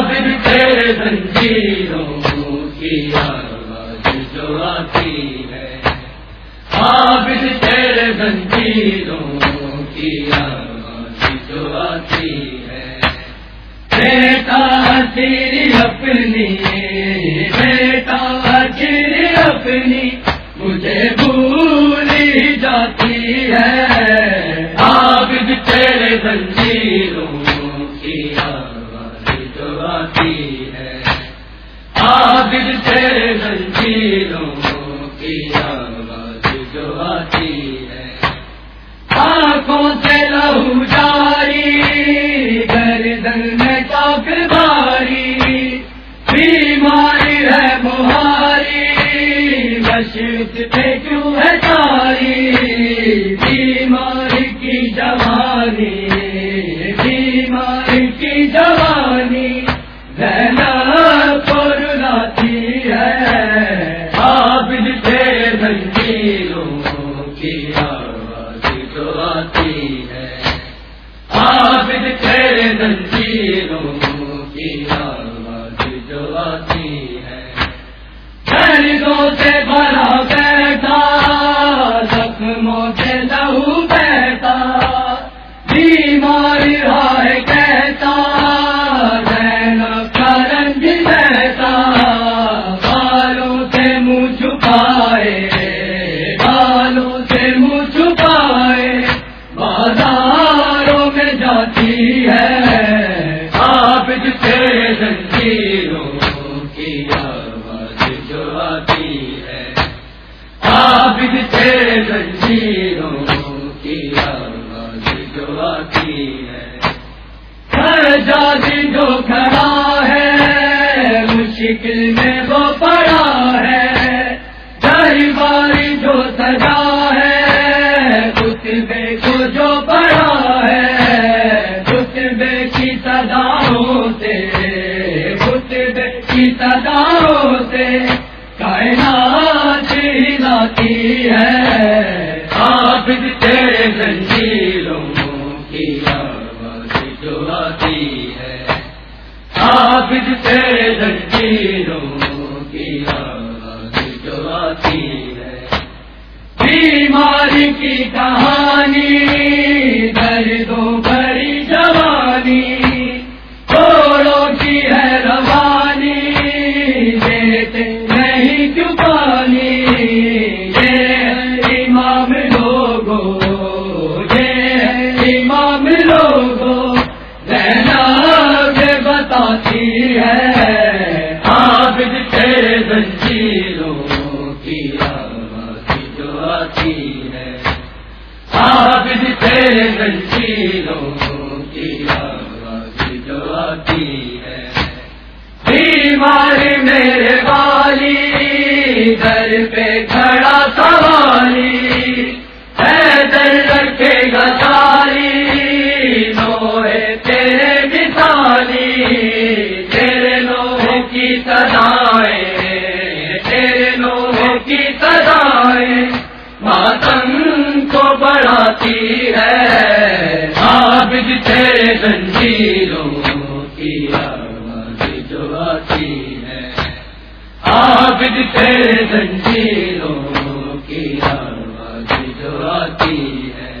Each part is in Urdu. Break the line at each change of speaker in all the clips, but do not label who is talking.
عابد تیرے زنجیروں کی آواز جو آتی ہے۔ عابد تیرے زنجیروں کی آواز جو آتی ہے۔ بیٹا تیری اپنی، بیٹا تیری اپنی، مجھے بھول جاتی ہے۔ عابد تیرے زنجیروں کی آواز آتی ہے۔ عابد تیرے زنجیروں کی آواز جو آتی ہے۔ آنکھوں سے لہو جاری گردن میں چاک باری بیماری ہے مہاری مشرق پہ کی آواز جو آتی ہے دردوں سے بھرا بیٹھا، زخموں سے لہو کہتا رہنا کرنج بالوں سے منہ چھپائے، بالوں سے منہ چھپائے۔ بازاروں میں جاتی آپ زنجیروں کی آواز جو آتی ہے۔ ہر جاتی جو کھڑا ہے، مشکل میں وہ پڑا ہے۔ باری جو سجا ہے خطبے کو جو پڑا ہلاتی ہے۔ آپ تیرے زنجیروں کی آواز جو آتی ہے۔ آپ تیرے زنجیروں کی آواز جو آتی ہے۔ بیماری کی کہانی، دردوں بھری جوانی چھوڑوں کی ہے روانی دیتے نہیں جو ہے۔ تیرے زنجیروں کی آواز جو ہے۔ میرے والی گھر پہ کھڑا سوالی۔ ہے رکھے گا ساری تیرے مثالی۔ تیرے لوہے کی سدائے تیرے کی عابد تیرے زنجیروں کی آواز جو آتی ہے عابد زنجیروں کی آواز جو آتی ہے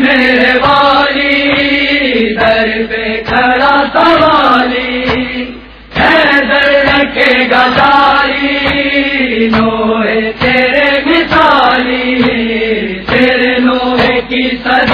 میرے والی در پہ کھڑا سوالی ہے در تیرے مثالی تیرے نوے کی سدائے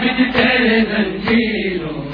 بن تیرے زنجیروں